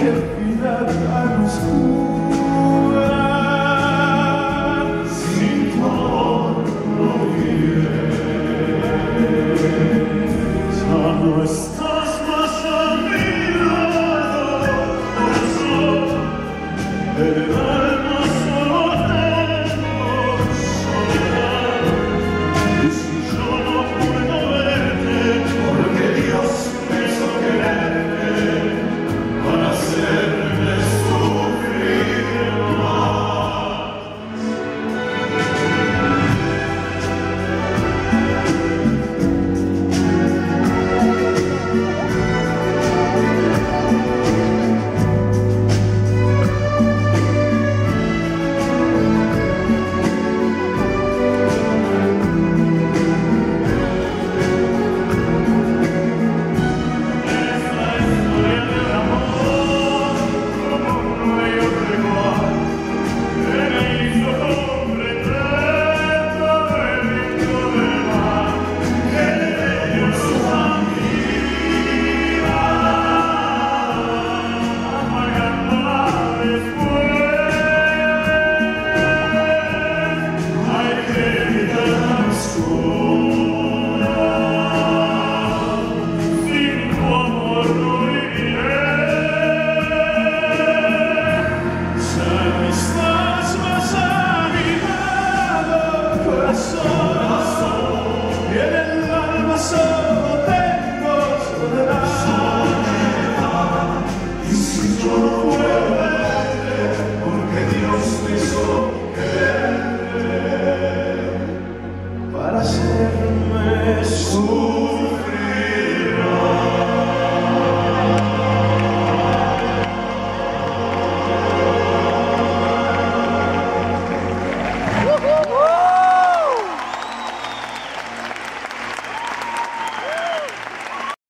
you. God. para serme